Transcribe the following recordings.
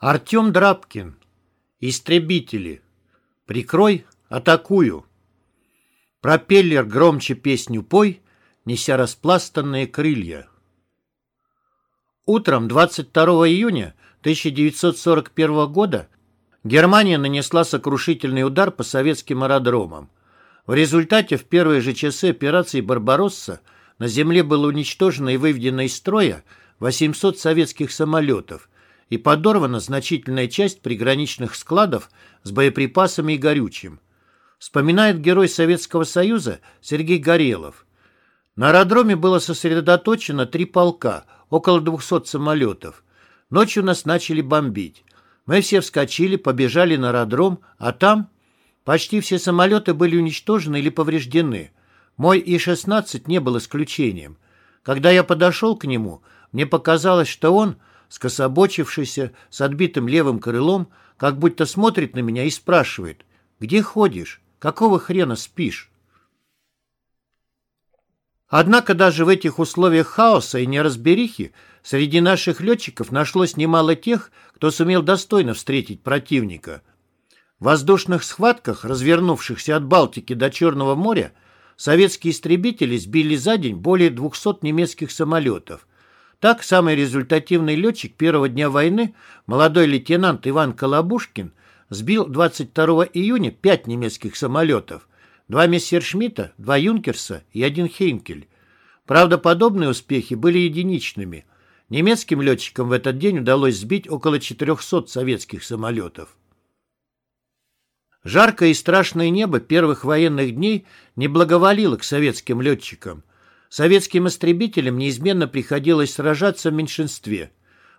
Артем Драбкин. Истребители. Прикрой, атакую. Пропеллер громче песню пой, неся распластанные крылья. Утром 22 июня 1941 года Германия нанесла сокрушительный удар по советским аэродромам. В результате в первые же часы операции «Барбаросса» на земле было уничтожено и выведено из строя 800 советских самолетов и подорвана значительная часть приграничных складов с боеприпасами и горючим. Вспоминает герой Советского Союза Сергей Горелов. На аэродроме было сосредоточено три полка, около 200 самолетов. Ночью нас начали бомбить. Мы все вскочили, побежали на аэродром, а там почти все самолеты были уничтожены или повреждены. Мой И-16 не был исключением. Когда я подошел к нему, мне показалось, что он, скособочившийся, с отбитым левым крылом, как будто смотрит на меня и спрашивает, «Где ходишь? Какого хрена спишь?» Однако даже в этих условиях хаоса и неразберихи среди наших летчиков нашлось немало тех, кто сумел достойно встретить противника. В воздушных схватках, развернувшихся от Балтики до Черного моря, советские истребители сбили за день более 200 немецких самолетов. Так, самый результативный летчик первого дня войны, молодой лейтенант Иван Колобушкин, сбил 22 июня пять немецких самолетов, два Мессершмитта, два Юнкерса и один Хейнкель. Правда, подобные успехи были единичными. Немецким летчикам в этот день удалось сбить около 400 советских самолетов. Жаркое и страшное небо первых военных дней не благоволило к советским летчикам. Советским истребителям неизменно приходилось сражаться в меньшинстве.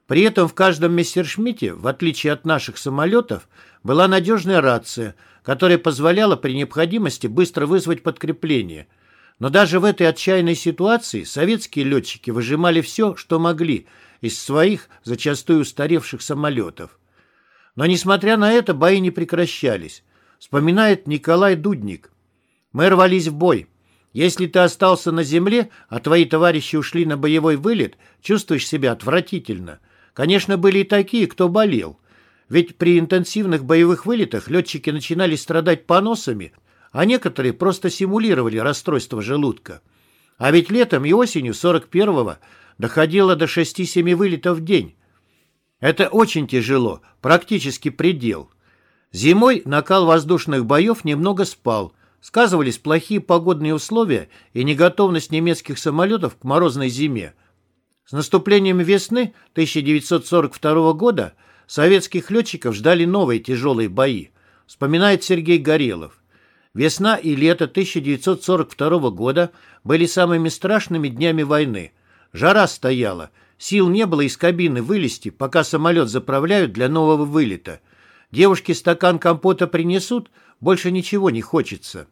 При этом в каждом мессершмитте, в отличие от наших самолетов, была надежная рация, которая позволяла при необходимости быстро вызвать подкрепление. Но даже в этой отчаянной ситуации советские летчики выжимали все, что могли, из своих, зачастую устаревших самолетов. Но, несмотря на это, бои не прекращались. Вспоминает Николай Дудник. «Мы рвались в бой. Если ты остался на земле, а твои товарищи ушли на боевой вылет, чувствуешь себя отвратительно. Конечно, были и такие, кто болел. Ведь при интенсивных боевых вылетах летчики начинали страдать поносами, а некоторые просто симулировали расстройство желудка. А ведь летом и осенью 41-го доходило до 6-7 вылетов в день. Это очень тяжело, практически предел. Зимой накал воздушных боев немного спал. Сказывались плохие погодные условия и неготовность немецких самолетов к морозной зиме. С наступлением весны 1942 года советских летчиков ждали новые тяжелые бои, вспоминает Сергей Горелов. Весна и лето 1942 года были самыми страшными днями войны. Жара стояла, сил не было из кабины вылезти, пока самолет заправляют для нового вылета. Девушки стакан компота принесут, больше ничего не хочется.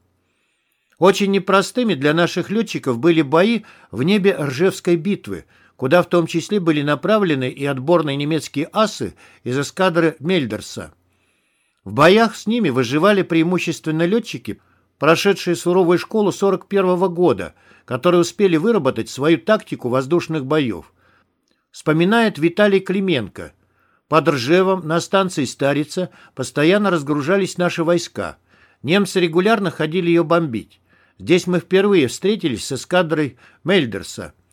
Очень непростыми для наших летчиков были бои в небе Ржевской битвы, куда в том числе были направлены и отборные немецкие асы из эскадры Мельдерса. В боях с ними выживали преимущественно летчики, прошедшие суровую школу 41 -го года, которые успели выработать свою тактику воздушных боев. Вспоминает Виталий Клименко. Под Ржевом на станции Старица постоянно разгружались наши войска. Немцы регулярно ходили ее бомбить. Здесь мы впервые встретились с эскадрой Мельдерса –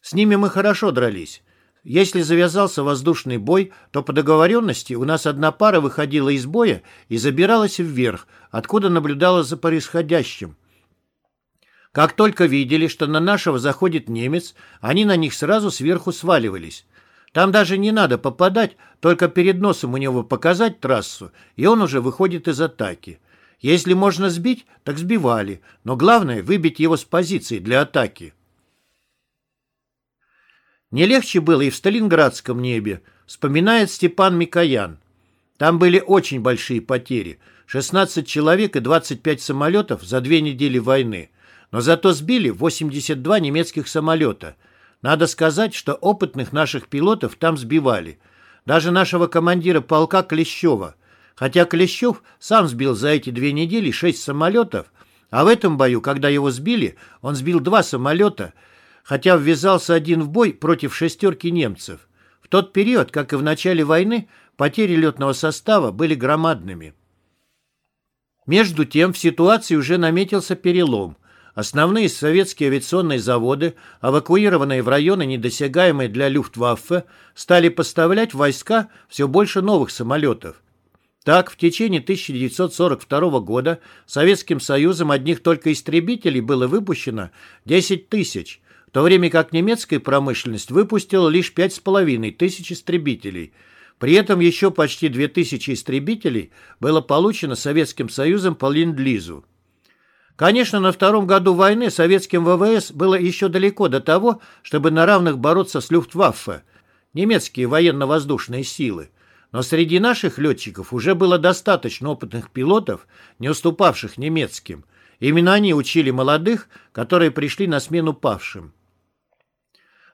с ними мы хорошо дрались. Если завязался воздушный бой, то по договоренности у нас одна пара выходила из боя и забиралась вверх, откуда наблюдала за происходящим. Как только видели, что на нашего заходит немец, они на них сразу сверху сваливались. Там даже не надо попадать, только перед носом у него показать трассу, и он уже выходит из атаки. Если можно сбить, так сбивали, но главное выбить его с позиции для атаки. Не легче было и в Сталинградском небе, вспоминает Степан Микоян. Там были очень большие потери. 16 человек и 25 самолетов за две недели войны. Но зато сбили 82 немецких самолета. Надо сказать, что опытных наших пилотов там сбивали. Даже нашего командира полка Клещева. Хотя Клещев сам сбил за эти две недели 6 самолетов, а в этом бою, когда его сбили, он сбил два самолета – хотя ввязался один в бой против шестерки немцев. В тот период, как и в начале войны, потери летного состава были громадными. Между тем в ситуации уже наметился перелом. Основные советские авиационные заводы, эвакуированные в районы, недосягаемые для Люфтваффе, стали поставлять в войска все больше новых самолетов. Так, в течение 1942 года Советским Союзом одних только истребителей было выпущено 10 тысяч, в то время как немецкая промышленность выпустила лишь 5,5 тысяч истребителей. При этом еще почти 2000 истребителей было получено Советским Союзом по Ленд-Лизу. Конечно, на втором году войны советским ВВС было еще далеко до того, чтобы на равных бороться с Люфтваффе, немецкие военно-воздушные силы. Но среди наших летчиков уже было достаточно опытных пилотов, не уступавших немецким. Именно они учили молодых, которые пришли на смену павшим.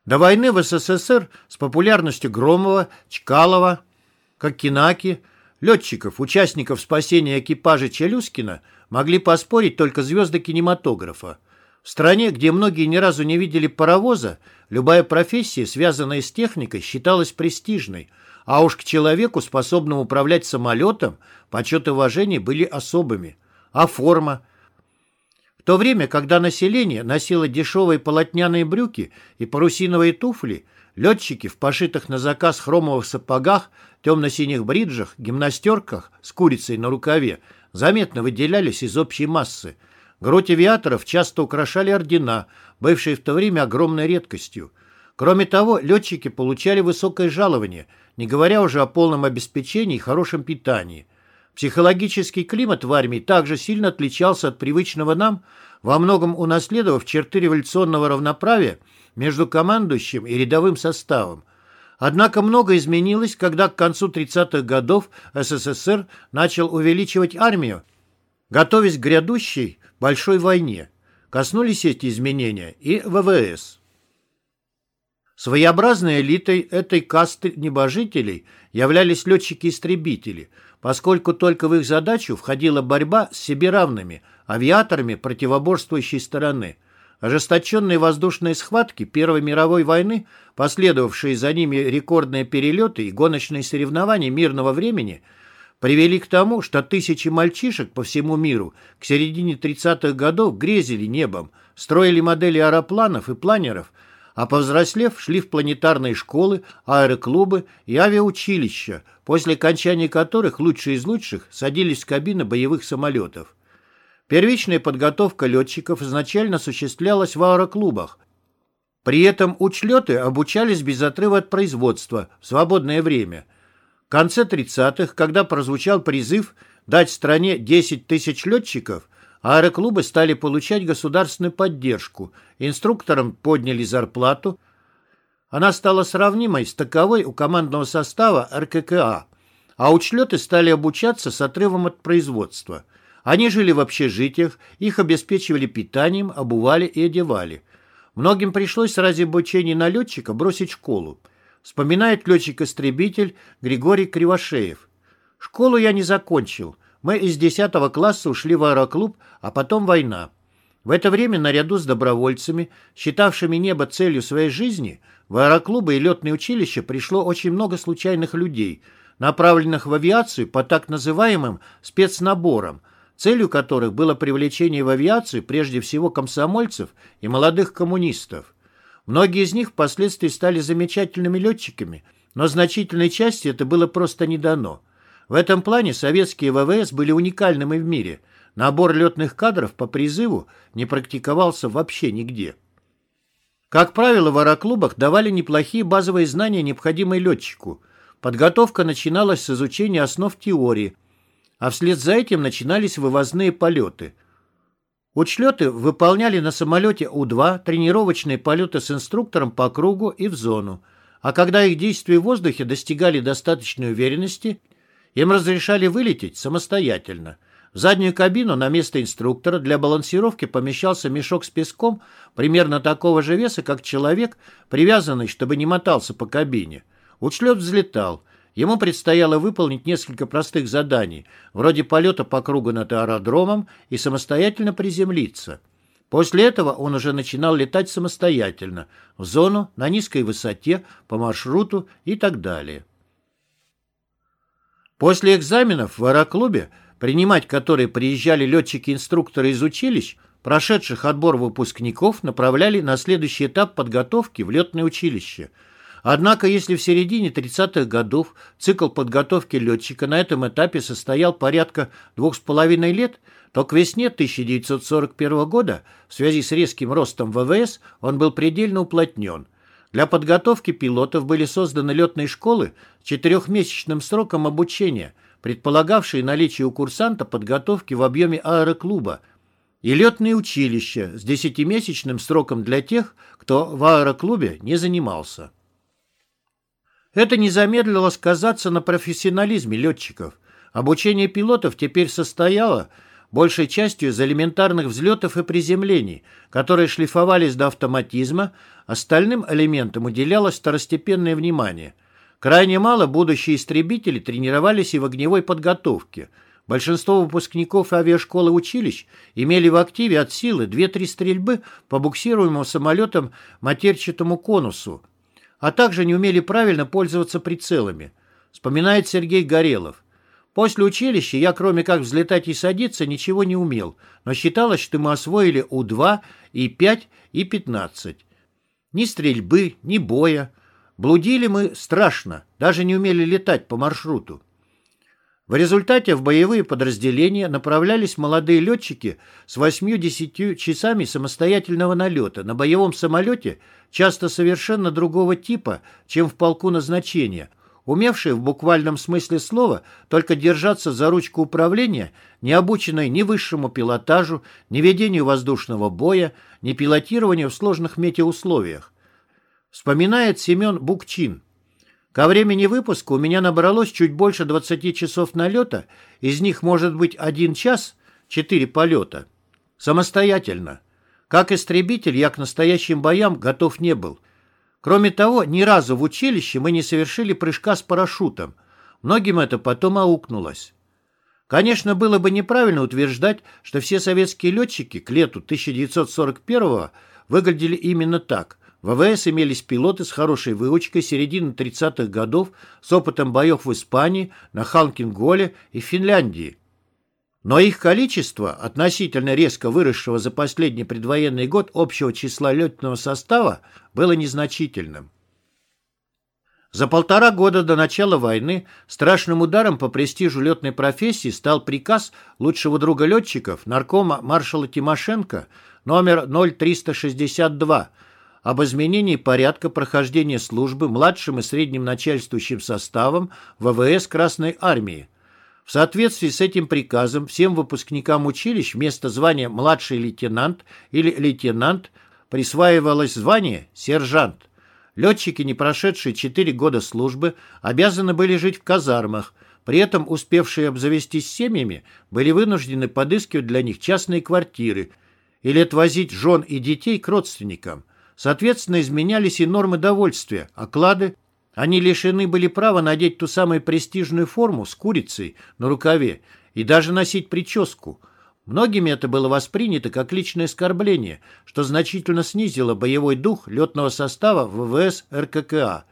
До войны в СССР с популярностью Громова, Чкалова, Кокинаки, летчиков, участников спасения экипажа Челюскина – могли поспорить только звезды кинематографа. В стране, где многие ни разу не видели паровоза, любая профессия, связанная с техникой, считалась престижной, а уж к человеку, способному управлять самолетом, почет и уважение были особыми. А форма? В то время, когда население носило дешевые полотняные брюки и парусиновые туфли, летчики в пошитых на заказ хромовых сапогах, темно-синих бриджах, гимнастерках с курицей на рукаве – заметно выделялись из общей массы. Грудь авиаторов часто украшали ордена, бывшие в то время огромной редкостью. Кроме того, летчики получали высокое жалование, не говоря уже о полном обеспечении и хорошем питании. Психологический климат в армии также сильно отличался от привычного нам, во многом унаследовав черты революционного равноправия между командующим и рядовым составом. Однако много изменилось, когда к концу 30-х годов СССР начал увеличивать армию, готовясь к грядущей большой войне. Коснулись эти изменения и ВВС. Своеобразной элитой этой касты небожителей являлись летчики-истребители, поскольку только в их задачу входила борьба с себе равными, авиаторами противоборствующей стороны – Ожесточенные воздушные схватки Первой мировой войны, последовавшие за ними рекордные перелеты и гоночные соревнования мирного времени, привели к тому, что тысячи мальчишек по всему миру к середине 30-х годов грезили небом, строили модели аэропланов и планеров, а повзрослев шли в планетарные школы, аэроклубы и авиаучилища, после окончания которых лучшие из лучших садились в кабины боевых самолетов. Первичная подготовка летчиков изначально осуществлялась в аэроклубах. При этом учлеты обучались без отрыва от производства в свободное время. В конце 30-х, когда прозвучал призыв дать стране 10 тысяч летчиков, аэроклубы стали получать государственную поддержку, инструкторам подняли зарплату, она стала сравнимой с таковой у командного состава РККА, а учлеты стали обучаться с отрывом от производства – они жили в общежитиях, их обеспечивали питанием, обували и одевали. Многим пришлось ради обучения на летчика бросить школу. Вспоминает летчик-истребитель Григорий Кривошеев. «Школу я не закончил. Мы из 10 класса ушли в аэроклуб, а потом война. В это время наряду с добровольцами, считавшими небо целью своей жизни, в аэроклубы и летные училища пришло очень много случайных людей, направленных в авиацию по так называемым спецнаборам – целью которых было привлечение в авиацию прежде всего комсомольцев и молодых коммунистов. Многие из них впоследствии стали замечательными летчиками, но значительной части это было просто не дано. В этом плане советские ВВС были уникальными в мире. Набор летных кадров по призыву не практиковался вообще нигде. Как правило, в аэроклубах давали неплохие базовые знания, необходимые летчику. Подготовка начиналась с изучения основ теории – а вслед за этим начинались вывозные полеты. Учлеты выполняли на самолете У-2 тренировочные полеты с инструктором по кругу и в зону, а когда их действия в воздухе достигали достаточной уверенности, им разрешали вылететь самостоятельно. В заднюю кабину на место инструктора для балансировки помещался мешок с песком примерно такого же веса, как человек, привязанный, чтобы не мотался по кабине. Учлет взлетал – Ему предстояло выполнить несколько простых заданий, вроде полета по кругу над аэродромом и самостоятельно приземлиться. После этого он уже начинал летать самостоятельно, в зону, на низкой высоте, по маршруту и так далее. После экзаменов в аэроклубе, принимать которые приезжали летчики-инструкторы из училищ, прошедших отбор выпускников направляли на следующий этап подготовки в летное училище. Однако, если в середине 30-х годов цикл подготовки летчика на этом этапе состоял порядка двух с половиной лет, то к весне 1941 года в связи с резким ростом ВВС он был предельно уплотнен. Для подготовки пилотов были созданы летные школы с четырехмесячным сроком обучения, предполагавшие наличие у курсанта подготовки в объеме аэроклуба, и летные училища с десятимесячным сроком для тех, кто в аэроклубе не занимался. Это не замедлило сказаться на профессионализме летчиков. Обучение пилотов теперь состояло большей частью из элементарных взлетов и приземлений, которые шлифовались до автоматизма, остальным элементам уделялось второстепенное внимание. Крайне мало будущие истребители тренировались и в огневой подготовке. Большинство выпускников авиашколы училищ имели в активе от силы 2-3 стрельбы по буксируемым самолетам матерчатому конусу, а также не умели правильно пользоваться прицелами, вспоминает Сергей Горелов. После училища я, кроме как взлетать и садиться, ничего не умел, но считалось, что мы освоили У-2, И-5 и 15. Ни стрельбы, ни боя. Блудили мы страшно, даже не умели летать по маршруту. В результате в боевые подразделения направлялись молодые летчики с 8-10 часами самостоятельного налета на боевом самолете, часто совершенно другого типа, чем в полку назначения, умевшие в буквальном смысле слова только держаться за ручку управления, не обученные ни высшему пилотажу, ни ведению воздушного боя, ни пилотированию в сложных метеоусловиях. Вспоминает Семен Букчин. Ко времени выпуска у меня набралось чуть больше 20 часов налета, из них может быть один час, 4 полета. Самостоятельно. Как истребитель я к настоящим боям готов не был – Кроме того, ни разу в училище мы не совершили прыжка с парашютом. Многим это потом аукнулось. Конечно, было бы неправильно утверждать, что все советские летчики к лету 1941 выглядели именно так. В ВВС имелись пилоты с хорошей выучкой середины 30-х годов с опытом боев в Испании, на Халкинголе и Финляндии. Но их количество, относительно резко выросшего за последний предвоенный год общего числа летного состава, было незначительным. За полтора года до начала войны страшным ударом по престижу летной профессии стал приказ лучшего друга летчиков, наркома маршала Тимошенко, номер 0362, об изменении порядка прохождения службы младшим и средним начальствующим составом ВВС Красной Армии, в соответствии с этим приказом всем выпускникам училищ вместо звания «младший лейтенант» или «лейтенант» присваивалось звание «сержант». Летчики, не прошедшие 4 года службы, обязаны были жить в казармах, при этом успевшие обзавестись семьями были вынуждены подыскивать для них частные квартиры или отвозить жен и детей к родственникам. Соответственно, изменялись и нормы довольствия, оклады они лишены были права надеть ту самую престижную форму с курицей на рукаве и даже носить прическу. Многими это было воспринято как личное оскорбление, что значительно снизило боевой дух летного состава ВВС РККА.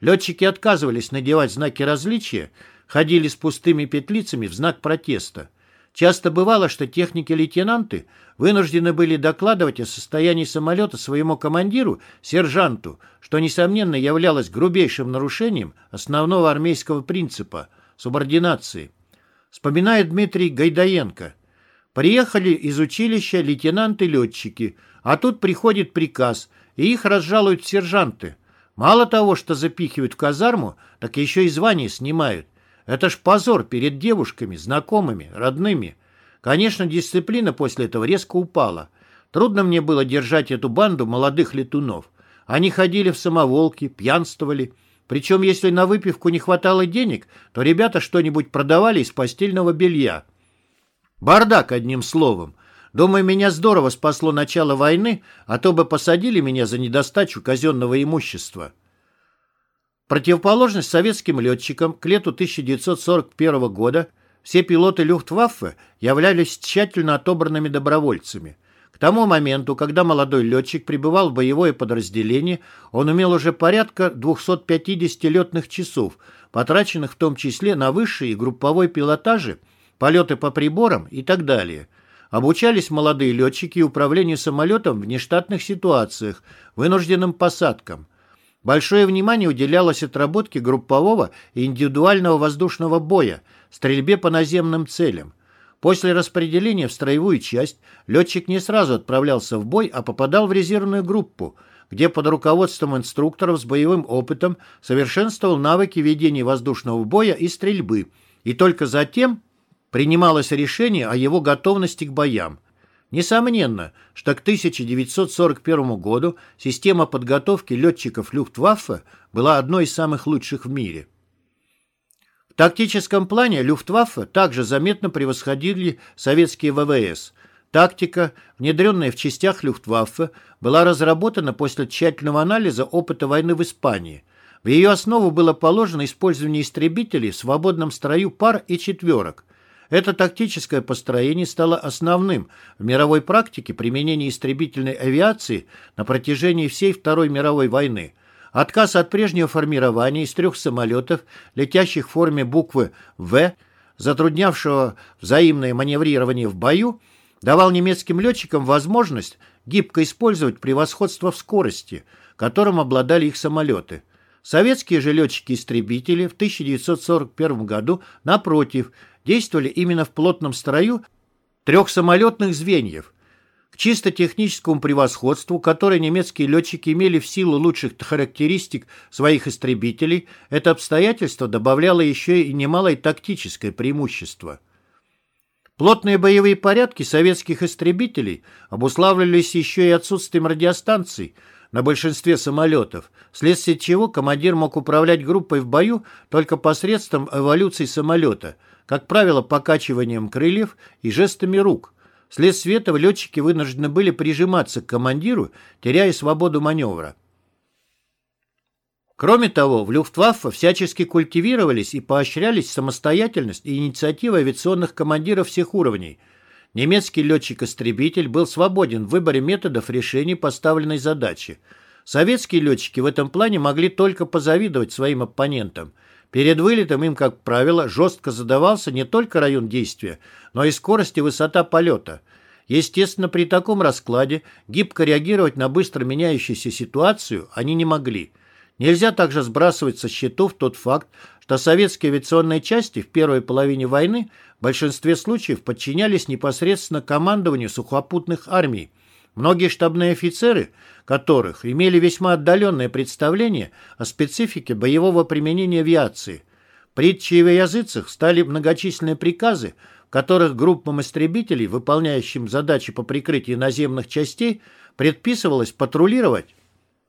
Летчики отказывались надевать знаки различия, ходили с пустыми петлицами в знак протеста. Часто бывало, что техники-лейтенанты вынуждены были докладывать о состоянии самолета своему командиру, сержанту, что, несомненно, являлось грубейшим нарушением основного армейского принципа – субординации. Вспоминает Дмитрий Гайдаенко. Приехали из училища лейтенанты-летчики, а тут приходит приказ, и их разжалуют сержанты. Мало того, что запихивают в казарму, так еще и звание снимают. Это ж позор перед девушками, знакомыми, родными. Конечно, дисциплина после этого резко упала. Трудно мне было держать эту банду молодых летунов. Они ходили в самоволки, пьянствовали. Причем, если на выпивку не хватало денег, то ребята что-нибудь продавали из постельного белья. Бардак, одним словом. Думаю, меня здорово спасло начало войны, а то бы посадили меня за недостачу казенного имущества. Противоположность советским летчикам к лету 1941 года все пилоты Люфтваффе являлись тщательно отобранными добровольцами. К тому моменту, когда молодой летчик прибывал в боевое подразделение, он имел уже порядка 250 летных часов, потраченных в том числе на высшие и групповой пилотажи, полеты по приборам и так далее. Обучались молодые летчики управлению самолетом в нештатных ситуациях, вынужденным посадкам. Большое внимание уделялось отработке группового и индивидуального воздушного боя, стрельбе по наземным целям. После распределения в строевую часть летчик не сразу отправлялся в бой, а попадал в резервную группу, где под руководством инструкторов с боевым опытом совершенствовал навыки ведения воздушного боя и стрельбы, и только затем принималось решение о его готовности к боям. Несомненно, что к 1941 году система подготовки летчиков Люфтваффе была одной из самых лучших в мире. В тактическом плане Люфтваффе также заметно превосходили советские ВВС. Тактика, внедренная в частях Люфтваффе, была разработана после тщательного анализа опыта войны в Испании. В ее основу было положено использование истребителей в свободном строю пар и четверок – это тактическое построение стало основным в мировой практике применения истребительной авиации на протяжении всей Второй мировой войны. Отказ от прежнего формирования из трех самолетов, летящих в форме буквы «В», затруднявшего взаимное маневрирование в бою, давал немецким летчикам возможность гибко использовать превосходство в скорости, которым обладали их самолеты. Советские же летчики-истребители в 1941 году, напротив, действовали именно в плотном строю трех самолетных звеньев. К чисто техническому превосходству, которое немецкие летчики имели в силу лучших характеристик своих истребителей, это обстоятельство добавляло еще и немалое тактическое преимущество. Плотные боевые порядки советских истребителей обуславливались еще и отсутствием радиостанций на большинстве самолетов, вследствие чего командир мог управлять группой в бою только посредством эволюции самолета – как правило, покачиванием крыльев и жестами рук. Вследствие этого летчики вынуждены были прижиматься к командиру, теряя свободу маневра. Кроме того, в Люфтваффе всячески культивировались и поощрялись самостоятельность и инициатива авиационных командиров всех уровней. Немецкий летчик-истребитель был свободен в выборе методов решения поставленной задачи. Советские летчики в этом плане могли только позавидовать своим оппонентам. Перед вылетом им, как правило, жестко задавался не только район действия, но и скорость и высота полета. Естественно, при таком раскладе гибко реагировать на быстро меняющуюся ситуацию они не могли. Нельзя также сбрасывать со счетов тот факт, что советские авиационные части в первой половине войны в большинстве случаев подчинялись непосредственно командованию сухопутных армий, Многие штабные офицеры, которых имели весьма отдаленное представление о специфике боевого применения авиации. Притчей в языцах стали многочисленные приказы, в которых группам истребителей, выполняющим задачи по прикрытию наземных частей, предписывалось патрулировать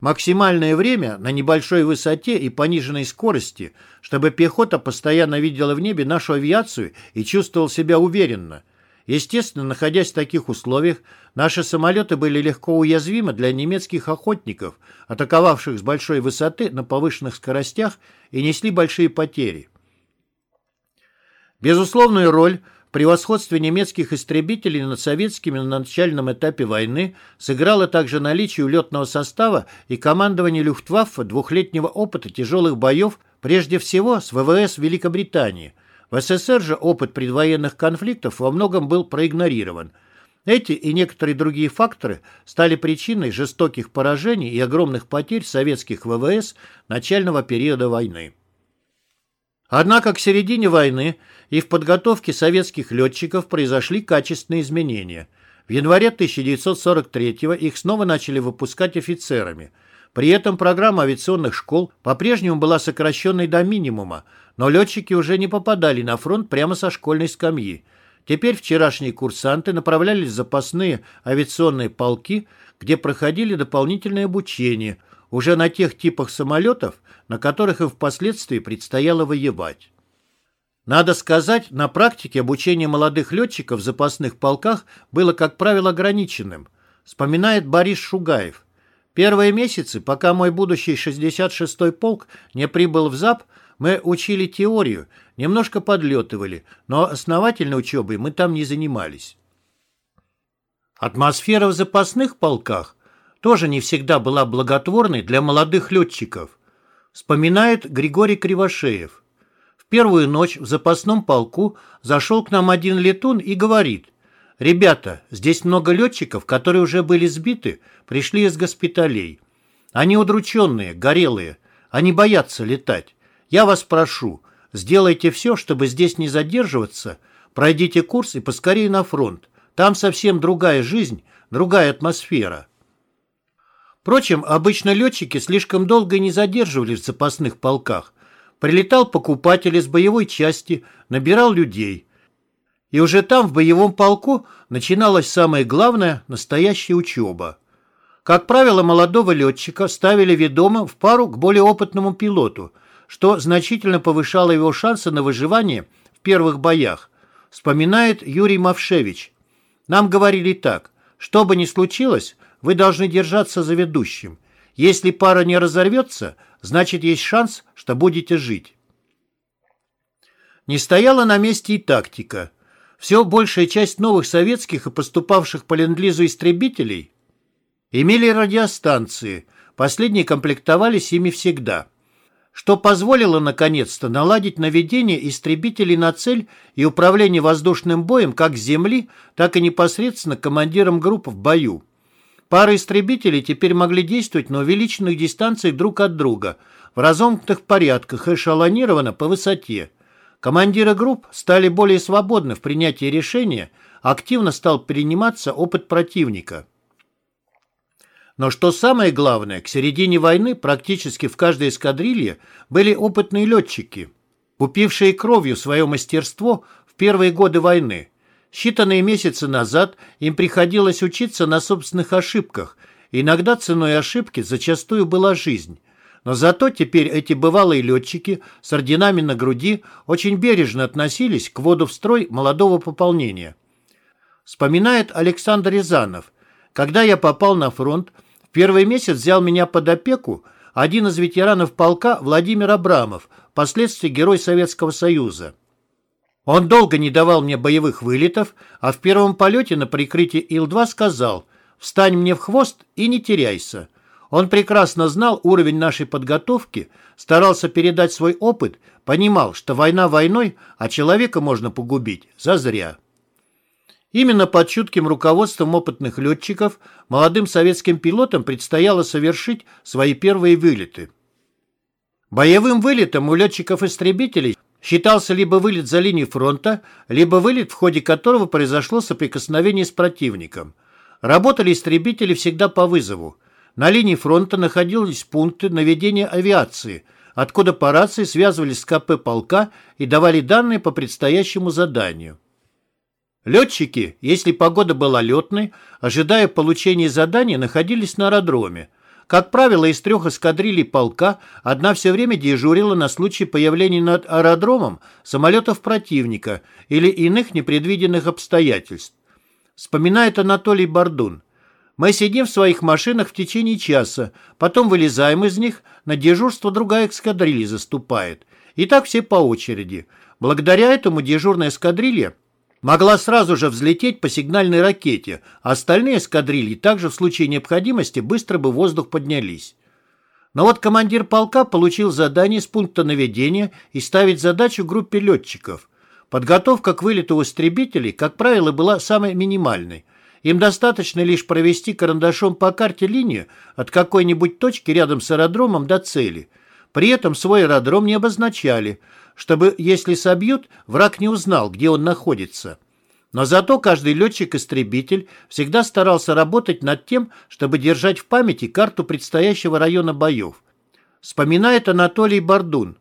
максимальное время на небольшой высоте и пониженной скорости, чтобы пехота постоянно видела в небе нашу авиацию и чувствовала себя уверенно – Естественно, находясь в таких условиях, наши самолеты были легко уязвимы для немецких охотников, атаковавших с большой высоты на повышенных скоростях и несли большие потери. Безусловную роль превосходстве немецких истребителей над советскими на начальном этапе войны сыграло также наличие улетного состава и командование Люфтваффе двухлетнего опыта тяжелых боев прежде всего с ВВС Великобритании – в СССР же опыт предвоенных конфликтов во многом был проигнорирован. Эти и некоторые другие факторы стали причиной жестоких поражений и огромных потерь советских ВВС начального периода войны. Однако к середине войны и в подготовке советских летчиков произошли качественные изменения. В январе 1943 их снова начали выпускать офицерами – при этом программа авиационных школ по-прежнему была сокращенной до минимума, но летчики уже не попадали на фронт прямо со школьной скамьи. Теперь вчерашние курсанты направлялись в запасные авиационные полки, где проходили дополнительное обучение уже на тех типах самолетов, на которых им впоследствии предстояло воевать. Надо сказать, на практике обучение молодых летчиков в запасных полках было, как правило, ограниченным, вспоминает Борис Шугаев. Первые месяцы, пока мой будущий 66-й полк не прибыл в ЗАП, мы учили теорию, немножко подлетывали, но основательной учебой мы там не занимались. Атмосфера в запасных полках тоже не всегда была благотворной для молодых летчиков, вспоминает Григорий Кривошеев. В первую ночь в запасном полку зашел к нам один летун и говорит, «Ребята, здесь много летчиков, которые уже были сбиты, пришли из госпиталей. Они удрученные, горелые, они боятся летать. Я вас прошу, сделайте все, чтобы здесь не задерживаться, пройдите курс и поскорее на фронт. Там совсем другая жизнь, другая атмосфера». Впрочем, обычно летчики слишком долго не задерживались в запасных полках. Прилетал покупатель из боевой части, набирал людей. И уже там, в боевом полку, начиналась самая главная, настоящая учеба. Как правило, молодого летчика ставили ведомо в пару к более опытному пилоту, что значительно повышало его шансы на выживание в первых боях, вспоминает Юрий Мавшевич. Нам говорили так, что бы ни случилось, вы должны держаться за ведущим. Если пара не разорвется, значит есть шанс, что будете жить. Не стояла на месте и тактика. Все большая часть новых советских и поступавших по ленд-лизу истребителей имели радиостанции, последние комплектовались ими всегда, что позволило наконец-то наладить наведение истребителей на цель и управление воздушным боем как с земли, так и непосредственно командиром групп в бою. Пары истребителей теперь могли действовать на увеличенных дистанциях друг от друга, в разомкнутых порядках и эшелонированно по высоте. Командиры групп стали более свободны в принятии решения, активно стал приниматься опыт противника. Но что самое главное, к середине войны практически в каждой эскадрилье были опытные летчики, купившие кровью свое мастерство в первые годы войны – Считанные месяцы назад им приходилось учиться на собственных ошибках, иногда ценой ошибки зачастую была жизнь. Но зато теперь эти бывалые летчики с орденами на груди очень бережно относились к воду в строй молодого пополнения. Вспоминает Александр Рязанов. Когда я попал на фронт, в первый месяц взял меня под опеку один из ветеранов полка Владимир Абрамов, впоследствии Герой Советского Союза. Он долго не давал мне боевых вылетов, а в первом полете на прикрытии Ил-2 сказал «Встань мне в хвост и не теряйся». Он прекрасно знал уровень нашей подготовки, старался передать свой опыт, понимал, что война войной, а человека можно погубить зазря. Именно под чутким руководством опытных летчиков молодым советским пилотам предстояло совершить свои первые вылеты. Боевым вылетом у летчиков-истребителей считался либо вылет за линию фронта, либо вылет, в ходе которого произошло соприкосновение с противником. Работали истребители всегда по вызову. На линии фронта находились пункты наведения авиации, откуда по рации связывались с КП полка и давали данные по предстоящему заданию. Летчики, если погода была летной, ожидая получения задания, находились на аэродроме. Как правило, из трех эскадрилей полка одна все время дежурила на случай появления над аэродромом самолетов противника или иных непредвиденных обстоятельств. Вспоминает Анатолий Бордун. Мы сидим в своих машинах в течение часа, потом вылезаем из них, на дежурство другая эскадрилья заступает. И так все по очереди. Благодаря этому дежурная эскадрилья могла сразу же взлететь по сигнальной ракете, а остальные эскадрильи также в случае необходимости быстро бы в воздух поднялись. Но вот командир полка получил задание с пункта наведения и ставить задачу группе летчиков. Подготовка к вылету истребителей, как правило, была самой минимальной. Им достаточно лишь провести карандашом по карте линию от какой-нибудь точки рядом с аэродромом до цели. При этом свой аэродром не обозначали – чтобы, если собьют, враг не узнал, где он находится. Но зато каждый летчик-истребитель всегда старался работать над тем, чтобы держать в памяти карту предстоящего района боев. Вспоминает Анатолий Бордун.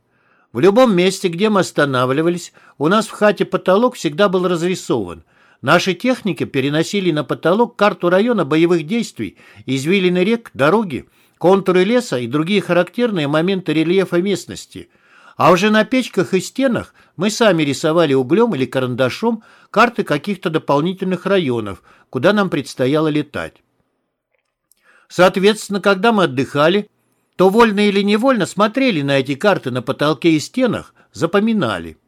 В любом месте, где мы останавливались, у нас в хате потолок всегда был разрисован. Наши техники переносили на потолок карту района боевых действий, извилины рек, дороги, контуры леса и другие характерные моменты рельефа местности – а уже на печках и стенах мы сами рисовали углем или карандашом карты каких-то дополнительных районов, куда нам предстояло летать. Соответственно, когда мы отдыхали, то вольно или невольно смотрели на эти карты на потолке и стенах, запоминали.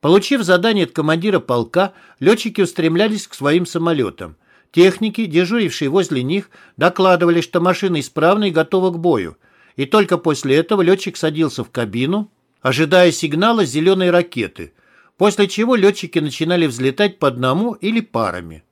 Получив задание от командира полка, летчики устремлялись к своим самолетам. Техники, дежурившие возле них, докладывали, что машина исправна и готова к бою. И только после этого летчик садился в кабину, ожидая сигнала зеленой ракеты, после чего летчики начинали взлетать по одному или парами.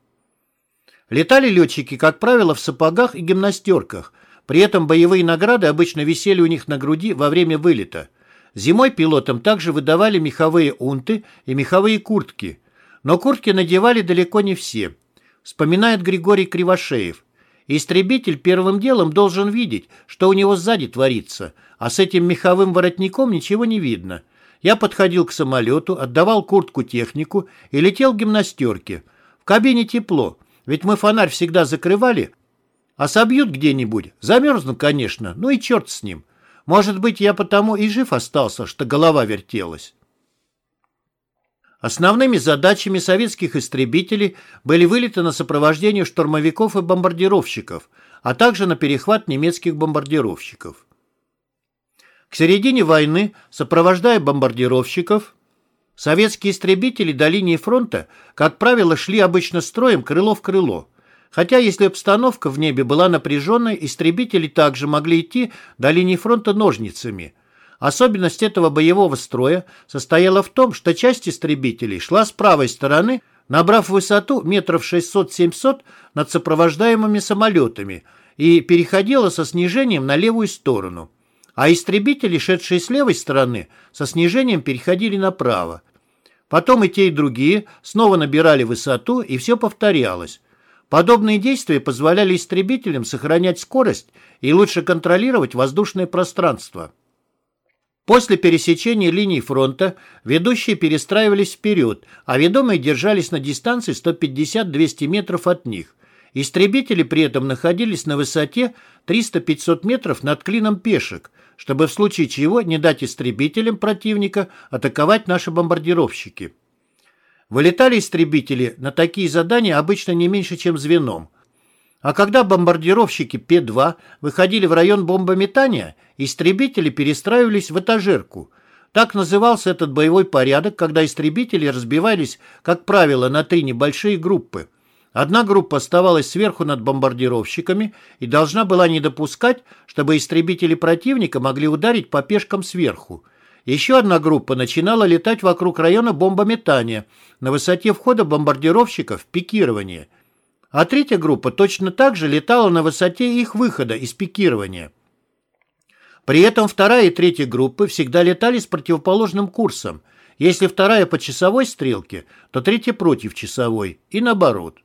Летали летчики, как правило, в сапогах и гимнастерках, при этом боевые награды обычно висели у них на груди во время вылета. Зимой пилотам также выдавали меховые унты и меховые куртки, но куртки надевали далеко не все, вспоминает Григорий Кривошеев. Истребитель первым делом должен видеть, что у него сзади творится, а с этим меховым воротником ничего не видно. Я подходил к самолету, отдавал куртку технику и летел в гимнастерке. В кабине тепло, ведь мы фонарь всегда закрывали, а собьют где-нибудь, замерзну, конечно, ну и черт с ним. Может быть, я потому и жив остался, что голова вертелась. Основными задачами советских истребителей были вылеты на сопровождение штурмовиков и бомбардировщиков, а также на перехват немецких бомбардировщиков. К середине войны, сопровождая бомбардировщиков, советские истребители до линии фронта, как правило, шли обычно строем крыло в крыло. Хотя, если обстановка в небе была напряженной, истребители также могли идти до линии фронта ножницами – Особенность этого боевого строя состояла в том, что часть истребителей шла с правой стороны, набрав высоту метров 600-700 над сопровождаемыми самолетами и переходила со снижением на левую сторону. А истребители, шедшие с левой стороны, со снижением переходили направо. Потом и те, и другие снова набирали высоту, и все повторялось. Подобные действия позволяли истребителям сохранять скорость и лучше контролировать воздушное пространство. После пересечения линий фронта ведущие перестраивались вперед, а ведомые держались на дистанции 150-200 метров от них. Истребители при этом находились на высоте 300-500 метров над клином пешек, чтобы в случае чего не дать истребителям противника атаковать наши бомбардировщики. Вылетали истребители на такие задания обычно не меньше, чем звеном. А когда бомбардировщики П-2 выходили в район бомбометания, истребители перестраивались в этажерку. Так назывался этот боевой порядок, когда истребители разбивались, как правило, на три небольшие группы. Одна группа оставалась сверху над бомбардировщиками и должна была не допускать, чтобы истребители противника могли ударить по пешкам сверху. Еще одна группа начинала летать вокруг района бомбометания на высоте входа бомбардировщиков в пикирование – а третья группа точно так же летала на высоте их выхода из пикирования. При этом вторая и третья группы всегда летали с противоположным курсом. Если вторая по часовой стрелке, то третья против часовой и наоборот.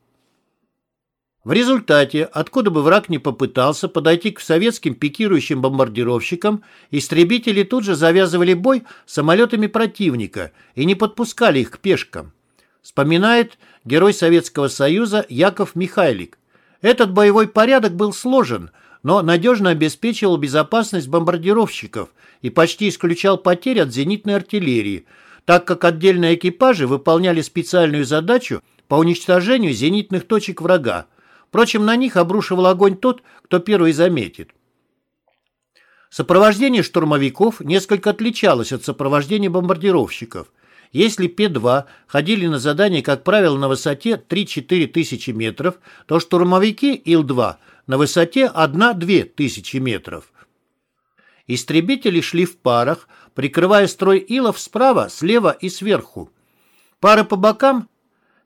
В результате, откуда бы враг не попытался подойти к советским пикирующим бомбардировщикам, истребители тут же завязывали бой самолетами противника и не подпускали их к пешкам. Вспоминает герой Советского Союза Яков Михайлик. Этот боевой порядок был сложен, но надежно обеспечивал безопасность бомбардировщиков и почти исключал потери от зенитной артиллерии, так как отдельные экипажи выполняли специальную задачу по уничтожению зенитных точек врага. Впрочем, на них обрушивал огонь тот, кто первый заметит. Сопровождение штурмовиков несколько отличалось от сопровождения бомбардировщиков – если П-2 ходили на задание, как правило, на высоте 3-4 тысячи метров, то штурмовики Ил-2 на высоте 1-2 тысячи метров. Истребители шли в парах, прикрывая строй Илов справа, слева и сверху. Пары по бокам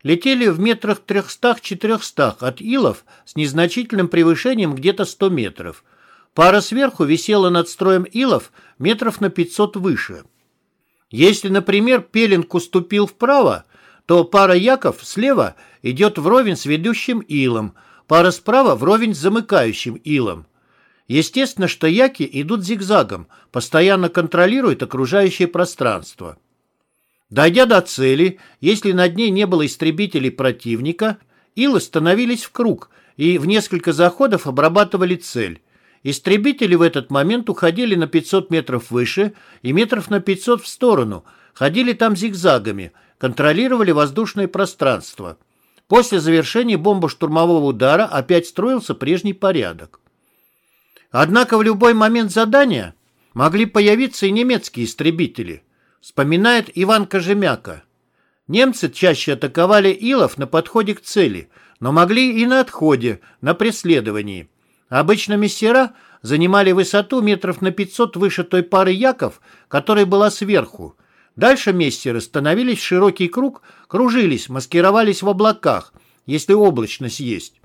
летели в метрах 300-400 от Илов с незначительным превышением где-то 100 метров. Пара сверху висела над строем Илов метров на 500 выше. Если, например, Пеленг уступил вправо, то пара Яков слева идет вровень с ведущим илом, пара справа вровень с замыкающим илом. Естественно, что Яки идут зигзагом, постоянно контролируют окружающее пространство. Дойдя до цели, если над ней не было истребителей противника, илы становились в круг и в несколько заходов обрабатывали цель. Истребители в этот момент уходили на 500 метров выше и метров на 500 в сторону, ходили там зигзагами, контролировали воздушное пространство. После завершения бомбо-штурмового удара опять строился прежний порядок. Однако в любой момент задания могли появиться и немецкие истребители, вспоминает Иван Кожемяка. Немцы чаще атаковали Илов на подходе к цели, но могли и на отходе, на преследовании. Обычно мессера занимали высоту метров на 500 выше той пары яков, которая была сверху. Дальше мессеры становились в широкий круг, кружились, маскировались в облаках, если облачность есть.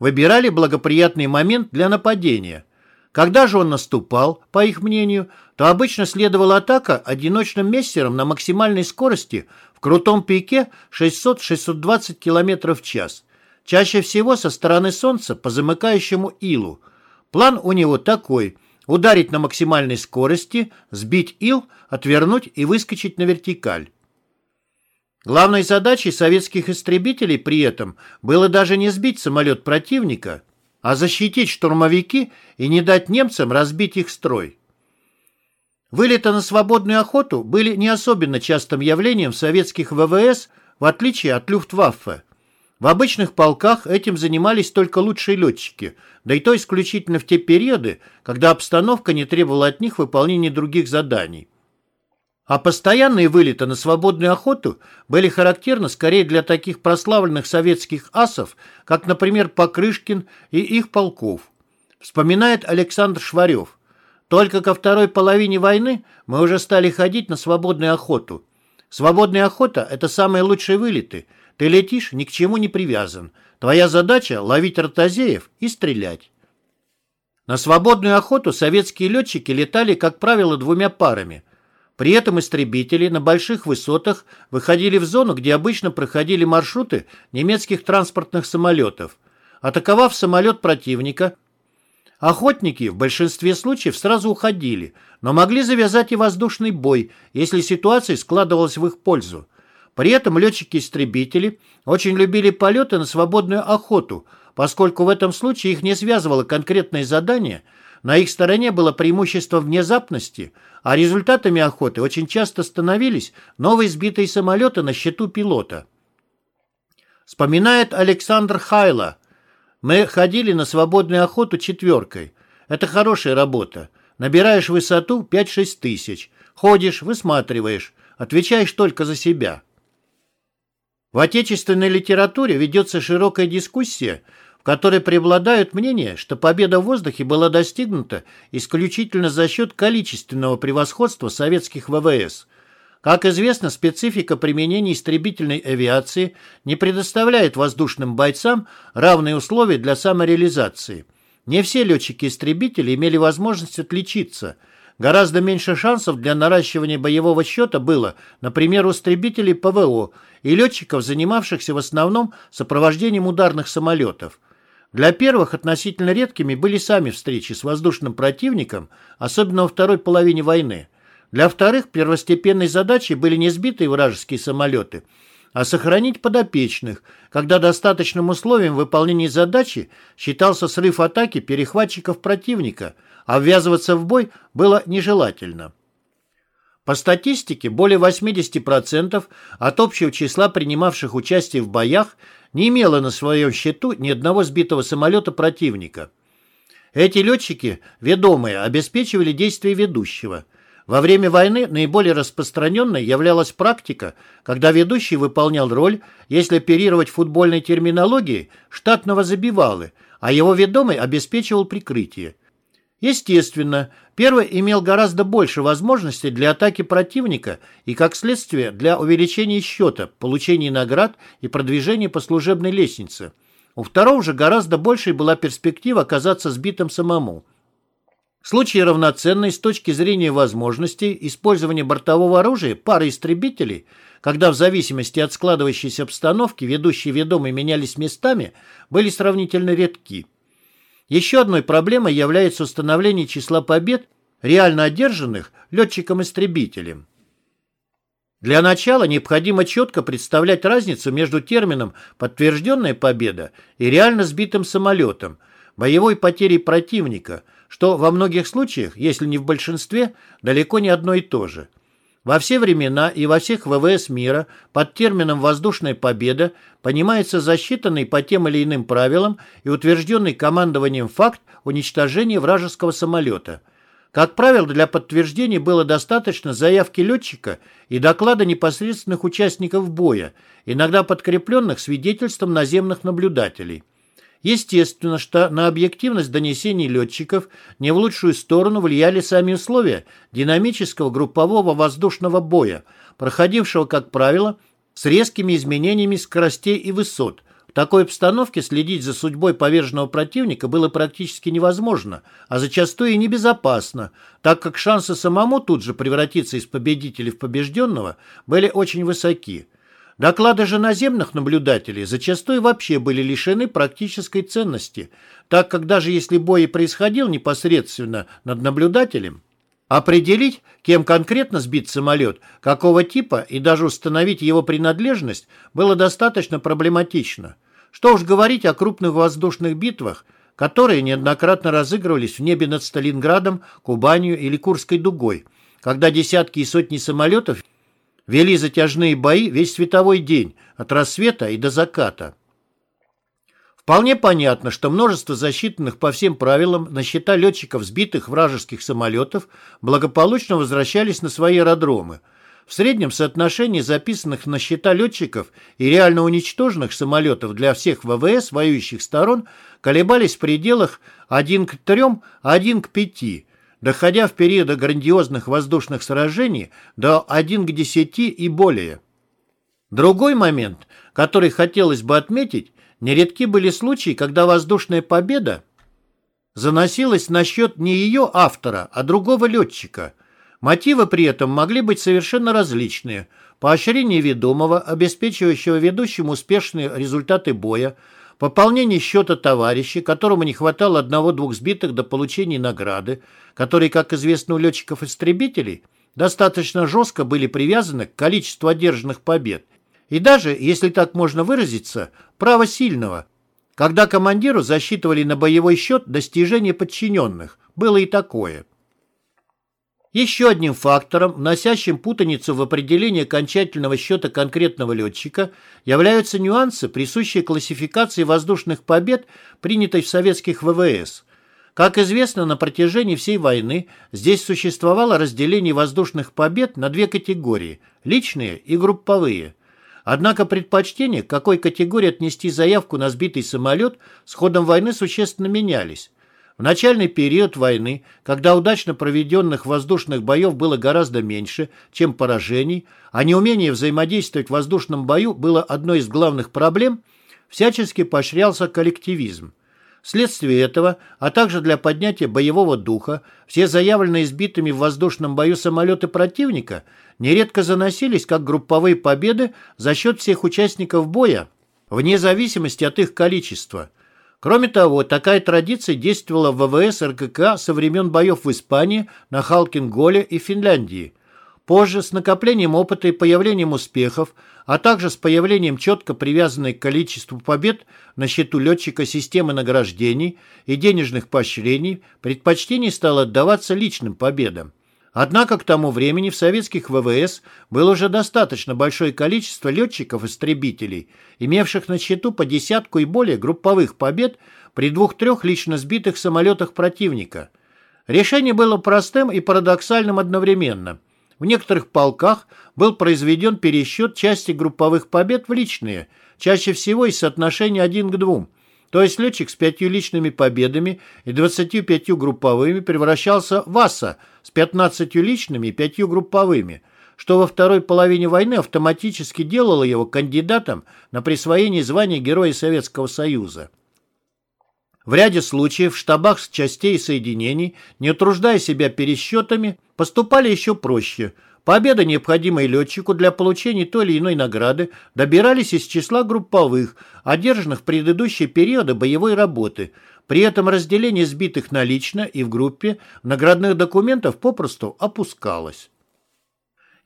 Выбирали благоприятный момент для нападения. Когда же он наступал, по их мнению, то обычно следовала атака одиночным мессером на максимальной скорости в крутом пике 600-620 км в час. Чаще всего со стороны Солнца по замыкающему илу. План у него такой – ударить на максимальной скорости, сбить ил, отвернуть и выскочить на вертикаль. Главной задачей советских истребителей при этом было даже не сбить самолет противника, а защитить штурмовики и не дать немцам разбить их строй. Вылеты на свободную охоту были не особенно частым явлением советских ВВС, в отличие от Люфтваффе. В обычных полках этим занимались только лучшие летчики, да и то исключительно в те периоды, когда обстановка не требовала от них выполнения других заданий. А постоянные вылеты на свободную охоту были характерны скорее для таких прославленных советских асов, как, например, Покрышкин и их полков. Вспоминает Александр Шварев. Только ко второй половине войны мы уже стали ходить на свободную охоту. Свободная охота – это самые лучшие вылеты. Ты летишь, ни к чему не привязан. Твоя задача – ловить ротозеев и стрелять. На свободную охоту советские летчики летали, как правило, двумя парами – при этом истребители на больших высотах выходили в зону, где обычно проходили маршруты немецких транспортных самолетов. Атаковав самолет противника, охотники в большинстве случаев сразу уходили, но могли завязать и воздушный бой, если ситуация складывалась в их пользу. При этом летчики-истребители очень любили полеты на свободную охоту, поскольку в этом случае их не связывало конкретное задание – на их стороне было преимущество внезапности, а результатами охоты очень часто становились новые сбитые самолеты на счету пилота. Вспоминает Александр Хайла. Мы ходили на свободную охоту четверкой. Это хорошая работа. Набираешь высоту 5-6 тысяч. Ходишь, высматриваешь. Отвечаешь только за себя. В отечественной литературе ведется широкая дискуссия в которой преобладают мнения, что победа в воздухе была достигнута исключительно за счет количественного превосходства советских ВВС. Как известно, специфика применения истребительной авиации не предоставляет воздушным бойцам равные условия для самореализации. Не все летчики-истребители имели возможность отличиться – Гораздо меньше шансов для наращивания боевого счета было, например, у истребителей ПВО и летчиков, занимавшихся в основном сопровождением ударных самолетов. Для первых относительно редкими были сами встречи с воздушным противником, особенно во второй половине войны. Для вторых первостепенной задачей были не сбитые вражеские самолеты, а сохранить подопечных, когда достаточным условием выполнения задачи считался срыв атаки перехватчиков противника, а ввязываться в бой было нежелательно. По статистике, более 80% от общего числа принимавших участие в боях не имело на своем счету ни одного сбитого самолета противника. Эти летчики, ведомые, обеспечивали действия ведущего. Во время войны наиболее распространенной являлась практика, когда ведущий выполнял роль, если оперировать футбольной терминологией, штатного забивалы, а его ведомый обеспечивал прикрытие. Естественно, первый имел гораздо больше возможностей для атаки противника и, как следствие, для увеличения счета, получения наград и продвижения по служебной лестнице. У второго же гораздо большей была перспектива оказаться сбитым самому. Случаи равноценные с точки зрения возможностей использования бортового оружия пары истребителей, когда в зависимости от складывающейся обстановки ведущие ведомые менялись местами, были сравнительно редки. Еще одной проблемой является установление числа побед, реально одержанных летчиком-истребителем. Для начала необходимо четко представлять разницу между термином «подтвержденная победа» и реально сбитым самолетом, боевой потерей противника, что во многих случаях, если не в большинстве, далеко не одно и то же – во все времена и во всех ВВС мира под термином «воздушная победа» понимается засчитанный по тем или иным правилам и утвержденный командованием факт уничтожения вражеского самолета. Как правило, для подтверждения было достаточно заявки летчика и доклада непосредственных участников боя, иногда подкрепленных свидетельством наземных наблюдателей. Естественно, что на объективность донесений летчиков не в лучшую сторону влияли сами условия динамического группового воздушного боя, проходившего, как правило, с резкими изменениями скоростей и высот – в такой обстановке следить за судьбой поверженного противника было практически невозможно, а зачастую и небезопасно, так как шансы самому тут же превратиться из победителя в побежденного были очень высоки. Доклады же наземных наблюдателей зачастую вообще были лишены практической ценности, так как даже если бой и происходил непосредственно над наблюдателем, определить, кем конкретно сбит самолет, какого типа и даже установить его принадлежность было достаточно проблематично. Что уж говорить о крупных воздушных битвах, которые неоднократно разыгрывались в небе над Сталинградом, Кубанью или Курской дугой, когда десятки и сотни самолетов вели затяжные бои весь световой день, от рассвета и до заката. Вполне понятно, что множество засчитанных по всем правилам на счета летчиков сбитых вражеских самолетов благополучно возвращались на свои аэродромы – в среднем соотношение записанных на счета летчиков и реально уничтоженных самолетов для всех ВВС воюющих сторон колебались в пределах 1 к 3, 1 к 5, доходя в периоды грандиозных воздушных сражений до 1 к 10 и более. Другой момент, который хотелось бы отметить, нередки были случаи, когда воздушная победа заносилась на счет не ее автора, а другого летчика – Мотивы при этом могли быть совершенно различные. Поощрение ведомого, обеспечивающего ведущему успешные результаты боя, пополнение счета товарища, которому не хватало одного-двух сбитых до получения награды, которые, как известно у летчиков-истребителей, достаточно жестко были привязаны к количеству одержанных побед. И даже, если так можно выразиться, право сильного, когда командиру засчитывали на боевой счет достижения подчиненных, было и такое – еще одним фактором, вносящим путаницу в определение окончательного счета конкретного летчика, являются нюансы, присущие классификации воздушных побед, принятой в советских ВВС. Как известно, на протяжении всей войны здесь существовало разделение воздушных побед на две категории – личные и групповые. Однако предпочтения, к какой категории отнести заявку на сбитый самолет, с ходом войны существенно менялись. В начальный период войны, когда удачно проведенных воздушных боев было гораздо меньше, чем поражений, а неумение взаимодействовать в воздушном бою было одной из главных проблем, всячески поощрялся коллективизм. Вследствие этого, а также для поднятия боевого духа, все заявленные избитыми в воздушном бою самолеты противника нередко заносились как групповые победы за счет всех участников боя, вне зависимости от их количества – Кроме того, такая традиция действовала в ВВС РКК со времен боев в Испании, на Халкинголе и Финляндии. Позже, с накоплением опыта и появлением успехов, а также с появлением четко привязанной к количеству побед на счету летчика системы награждений и денежных поощрений, предпочтение стало отдаваться личным победам. Однако к тому времени в советских ВВС было уже достаточно большое количество летчиков-истребителей, имевших на счету по десятку и более групповых побед при двух-трех лично сбитых самолетах противника. Решение было простым и парадоксальным одновременно. В некоторых полках был произведен пересчет части групповых побед в личные, чаще всего из соотношения 1 к 2, то есть летчик с пятью личными победами и 25 групповыми превращался в аса с 15 личными и пятью групповыми, что во второй половине войны автоматически делало его кандидатом на присвоение звания Героя Советского Союза. В ряде случаев в штабах с частей и соединений, не утруждая себя пересчетами, поступали еще проще – Победы, необходимые летчику для получения той или иной награды, добирались из числа групповых, одержанных в предыдущие периоды боевой работы. При этом разделение сбитых на лично и в группе наградных документов попросту опускалось.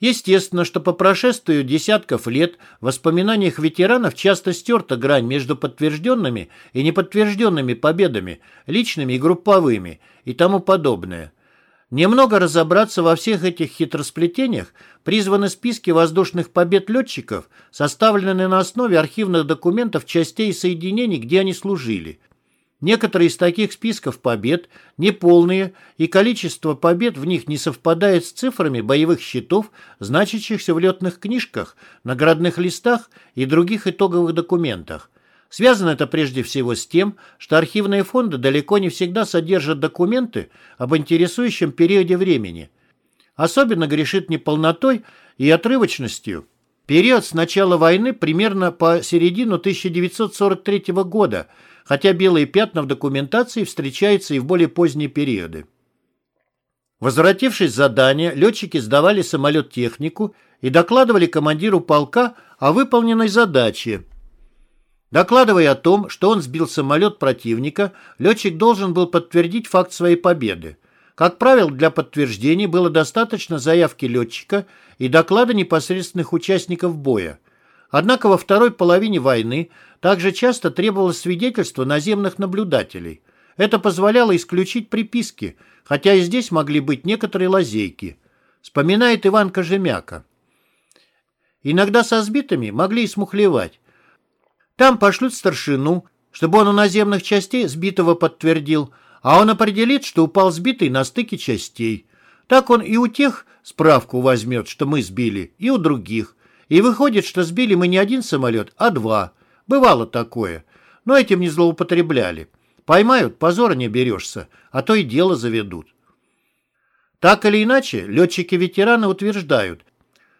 Естественно, что по прошествию десятков лет в воспоминаниях ветеранов часто стерта грань между подтвержденными и неподтвержденными победами, личными и групповыми и тому подобное. Немного разобраться во всех этих хитросплетениях призваны списки воздушных побед летчиков, составленные на основе архивных документов частей и соединений, где они служили. Некоторые из таких списков побед неполные, и количество побед в них не совпадает с цифрами боевых счетов, значащихся в летных книжках, наградных листах и других итоговых документах. Связано это прежде всего с тем, что архивные фонды далеко не всегда содержат документы об интересующем периоде времени. Особенно грешит неполнотой и отрывочностью. Период с начала войны примерно по середину 1943 года, хотя белые пятна в документации встречаются и в более поздние периоды. Возвратившись с задания, летчики сдавали самолет-технику и докладывали командиру полка о выполненной задаче – Докладывая о том, что он сбил самолет противника, летчик должен был подтвердить факт своей победы. Как правило, для подтверждения было достаточно заявки летчика и доклада непосредственных участников боя. Однако во второй половине войны также часто требовалось свидетельство наземных наблюдателей. Это позволяло исключить приписки, хотя и здесь могли быть некоторые лазейки. Вспоминает Иван Кожемяка. Иногда со сбитыми могли и смухлевать, там пошлют старшину, чтобы он у наземных частей сбитого подтвердил, а он определит, что упал сбитый на стыке частей. Так он и у тех справку возьмет, что мы сбили, и у других. И выходит, что сбили мы не один самолет, а два. Бывало такое. Но этим не злоупотребляли. Поймают, позора не берешься, а то и дело заведут. Так или иначе, летчики-ветераны утверждают,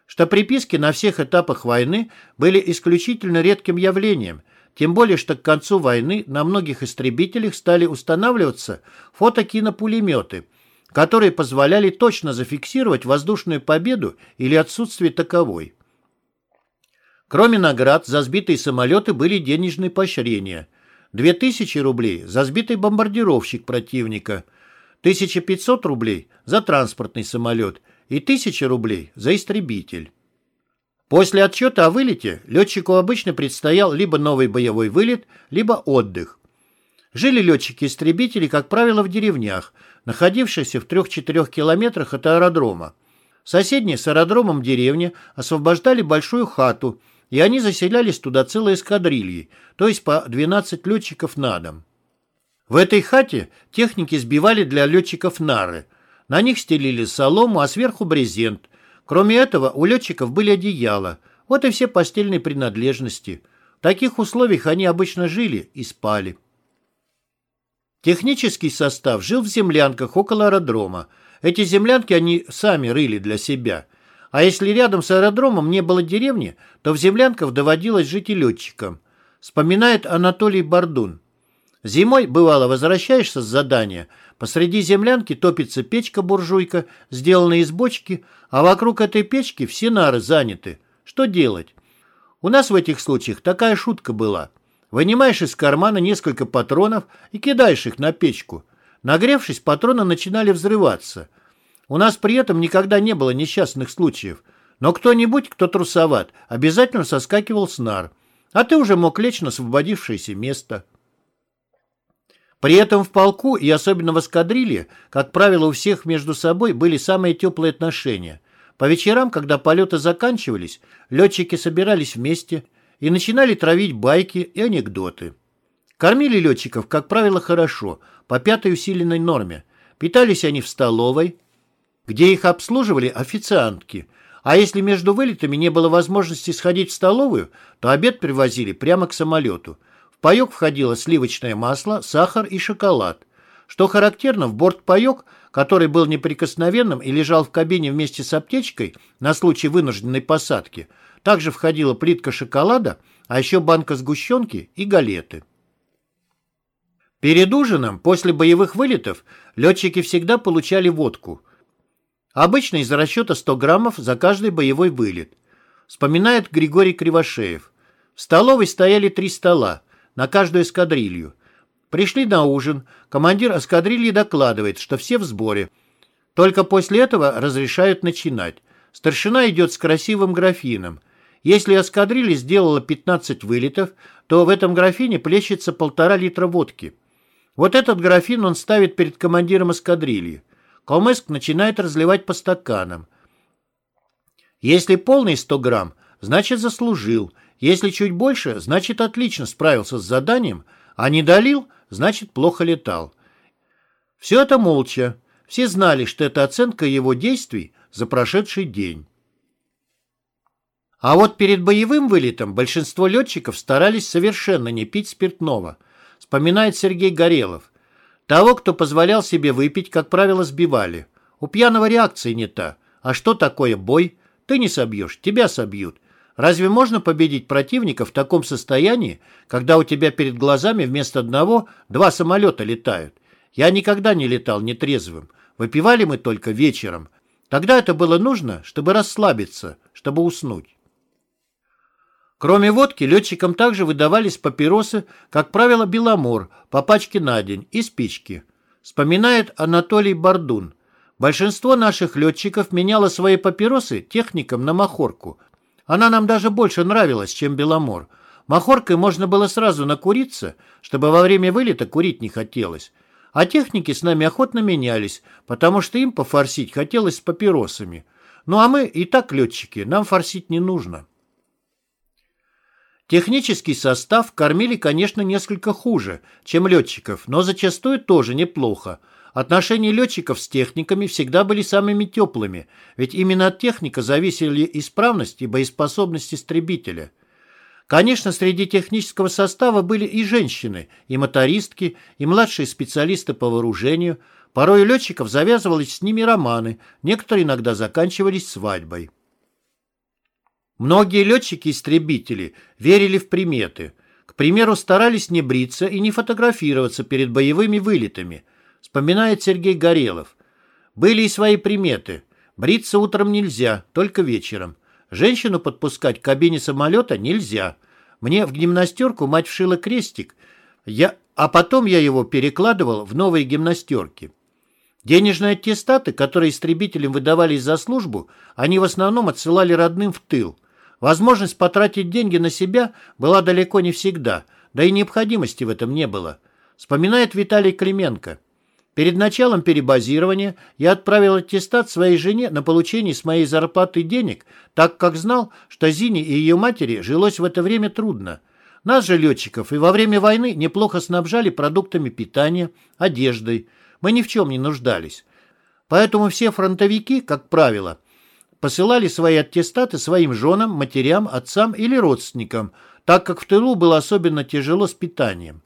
что приписки на всех этапах войны были исключительно редким явлением, тем более что к концу войны на многих истребителях стали устанавливаться фотокинопулеметы, которые позволяли точно зафиксировать воздушную победу или отсутствие таковой. Кроме наград, за сбитые самолеты были денежные поощрения. 2000 рублей за сбитый бомбардировщик противника, 1500 рублей за транспортный самолет – и 1000 рублей за истребитель. После отчета о вылете летчику обычно предстоял либо новый боевой вылет, либо отдых. Жили летчики-истребители, как правило, в деревнях, находившихся в 3-4 километрах от аэродрома. Соседние с аэродромом деревни освобождали большую хату, и они заселялись туда целой эскадрильей, то есть по 12 летчиков на дом. В этой хате техники сбивали для летчиков нары – на них стелили солому, а сверху брезент. Кроме этого, у летчиков были одеяла. Вот и все постельные принадлежности. В таких условиях они обычно жили и спали. Технический состав жил в землянках около аэродрома. Эти землянки они сами рыли для себя. А если рядом с аэродромом не было деревни, то в землянках доводилось жить и летчикам. Вспоминает Анатолий Бардун. Зимой, бывало, возвращаешься с задания – Посреди землянки топится печка-буржуйка, сделанная из бочки, а вокруг этой печки все нары заняты. Что делать? У нас в этих случаях такая шутка была. Вынимаешь из кармана несколько патронов и кидаешь их на печку. Нагревшись, патроны начинали взрываться. У нас при этом никогда не было несчастных случаев. Но кто-нибудь, кто трусоват, обязательно соскакивал с нар. А ты уже мог лечь на освободившееся место. При этом в полку и особенно в эскадрилье, как правило, у всех между собой были самые теплые отношения. По вечерам, когда полеты заканчивались, летчики собирались вместе и начинали травить байки и анекдоты. Кормили летчиков, как правило, хорошо, по пятой усиленной норме. Питались они в столовой, где их обслуживали официантки. А если между вылетами не было возможности сходить в столовую, то обед привозили прямо к самолету. В паёк входило сливочное масло, сахар и шоколад. Что характерно, в бортпаёк, который был неприкосновенным и лежал в кабине вместе с аптечкой на случай вынужденной посадки, также входила плитка шоколада, а еще банка сгущенки и галеты. Перед ужином, после боевых вылетов, летчики всегда получали водку. Обычно из расчета 100 граммов за каждый боевой вылет. Вспоминает Григорий Кривошеев. В столовой стояли три стола на каждую эскадрилью. Пришли на ужин, командир эскадрильи докладывает, что все в сборе. Только после этого разрешают начинать. Старшина идет с красивым графином. Если эскадрилья сделала 15 вылетов, то в этом графине плещется полтора литра водки. Вот этот графин он ставит перед командиром эскадрильи. Комеск начинает разливать по стаканам. Если полный 100 грамм, значит заслужил – если чуть больше, значит отлично справился с заданием, А не долил, значит, плохо летал. Все это молча. Все знали, что это оценка его действий за прошедший день. А вот перед боевым вылетом большинство летчиков старались совершенно не пить спиртного, вспоминает Сергей Горелов. Того, кто позволял себе выпить, как правило, сбивали. У пьяного реакции не та. А что такое бой? Ты не собьешь, тебя собьют. Разве можно победить противника в таком состоянии, когда у тебя перед глазами вместо одного два самолета летают? Я никогда не летал нетрезвым. Выпивали мы только вечером. Тогда это было нужно, чтобы расслабиться, чтобы уснуть. Кроме водки, летчикам также выдавались папиросы, как правило, беломор, по пачке на день и спички. Вспоминает Анатолий Бардун. Большинство наших летчиков меняло свои папиросы техникам на махорку. Она нам даже больше нравилась, чем беломор. Махоркой можно было сразу накуриться, чтобы во время вылета курить не хотелось. А техники с нами охотно менялись, потому что им пофорсить хотелось с папиросами. Ну а мы и так летчики, нам форсить не нужно. Технический состав кормили, конечно, несколько хуже, чем летчиков, но зачастую тоже неплохо. Отношения летчиков с техниками всегда были самыми теплыми, ведь именно от техника зависели исправность и боеспособность истребителя. Конечно, среди технического состава были и женщины, и мотористки, и младшие специалисты по вооружению. Порой летчиков завязывались с ними романы, некоторые иногда заканчивались свадьбой. Многие летчики-истребители верили в приметы. К примеру, старались не бриться и не фотографироваться перед боевыми вылетами, вспоминает Сергей Горелов. Были и свои приметы. Бриться утром нельзя, только вечером. Женщину подпускать к кабине самолета нельзя. Мне в гимнастерку мать вшила крестик, я, а потом я его перекладывал в новые гимнастерки. Денежные аттестаты, которые истребителям выдавались за службу, они в основном отсылали родным в тыл – Возможность потратить деньги на себя была далеко не всегда, да и необходимости в этом не было. Вспоминает Виталий Клименко. Перед началом перебазирования я отправил аттестат своей жене на получение с моей зарплаты денег, так как знал, что Зине и ее матери жилось в это время трудно. Нас же, летчиков, и во время войны неплохо снабжали продуктами питания, одеждой. Мы ни в чем не нуждались. Поэтому все фронтовики, как правило, посылали свои аттестаты своим женам, матерям, отцам или родственникам, так как в тылу было особенно тяжело с питанием.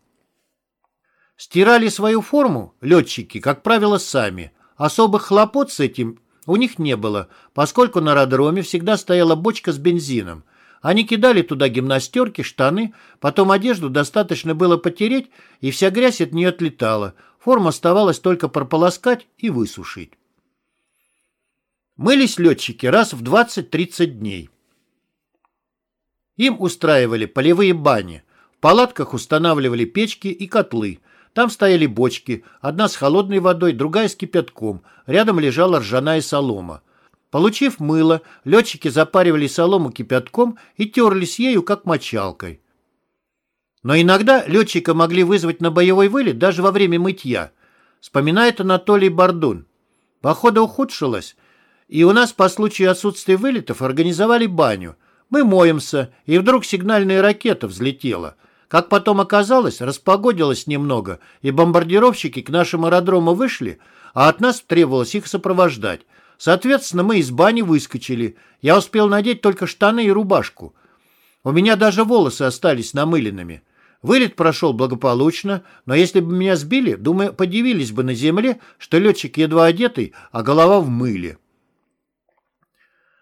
Стирали свою форму летчики, как правило, сами. Особых хлопот с этим у них не было, поскольку на аэродроме всегда стояла бочка с бензином. Они кидали туда гимнастерки, штаны, потом одежду достаточно было потереть, и вся грязь от нее отлетала. Форму оставалось только прополоскать и высушить. Мылись летчики раз в 20-30 дней. Им устраивали полевые бани. В палатках устанавливали печки и котлы. Там стояли бочки, одна с холодной водой, другая с кипятком. Рядом лежала ржаная солома. Получив мыло, летчики запаривали солому кипятком и терлись ею, как мочалкой. Но иногда летчика могли вызвать на боевой вылет даже во время мытья. Вспоминает Анатолий Бардун. Похода ухудшилась, и у нас по случаю отсутствия вылетов организовали баню. Мы моемся, и вдруг сигнальная ракета взлетела. Как потом оказалось, распогодилось немного, и бомбардировщики к нашему аэродрому вышли, а от нас требовалось их сопровождать. Соответственно, мы из бани выскочили. Я успел надеть только штаны и рубашку. У меня даже волосы остались намыленными. Вылет прошел благополучно, но если бы меня сбили, думаю, подивились бы на земле, что летчик едва одетый, а голова в мыле.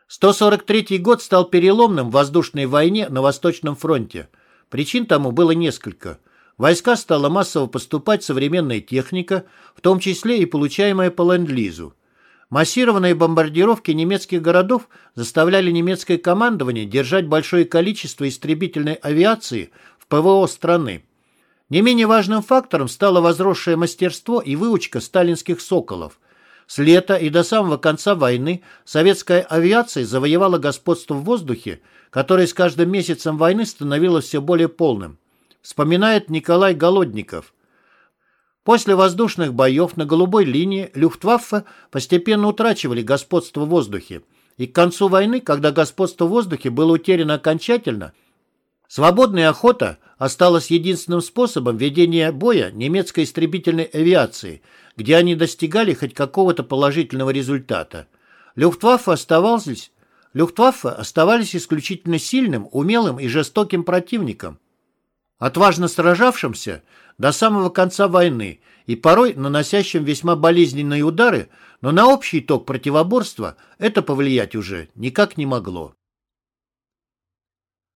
143 год стал переломным в воздушной войне на Восточном фронте. Причин тому было несколько. Войска стала массово поступать современная техника, в том числе и получаемая по ленд-лизу. Массированные бомбардировки немецких городов заставляли немецкое командование держать большое количество истребительной авиации в ПВО страны. Не менее важным фактором стало возросшее мастерство и выучка сталинских «Соколов», с лета и до самого конца войны советская авиация завоевала господство в воздухе, которое с каждым месяцем войны становилось все более полным. Вспоминает Николай Голодников. После воздушных боев на голубой линии Люфтваффе постепенно утрачивали господство в воздухе. И к концу войны, когда господство в воздухе было утеряно окончательно, Свободная охота осталась единственным способом ведения боя немецкой истребительной авиации, где они достигали хоть какого-то положительного результата. Люфтваффе оставались, Люфтваффе оставались исключительно сильным, умелым и жестоким противником, отважно сражавшимся до самого конца войны и порой наносящим весьма болезненные удары, но на общий итог противоборства это повлиять уже никак не могло.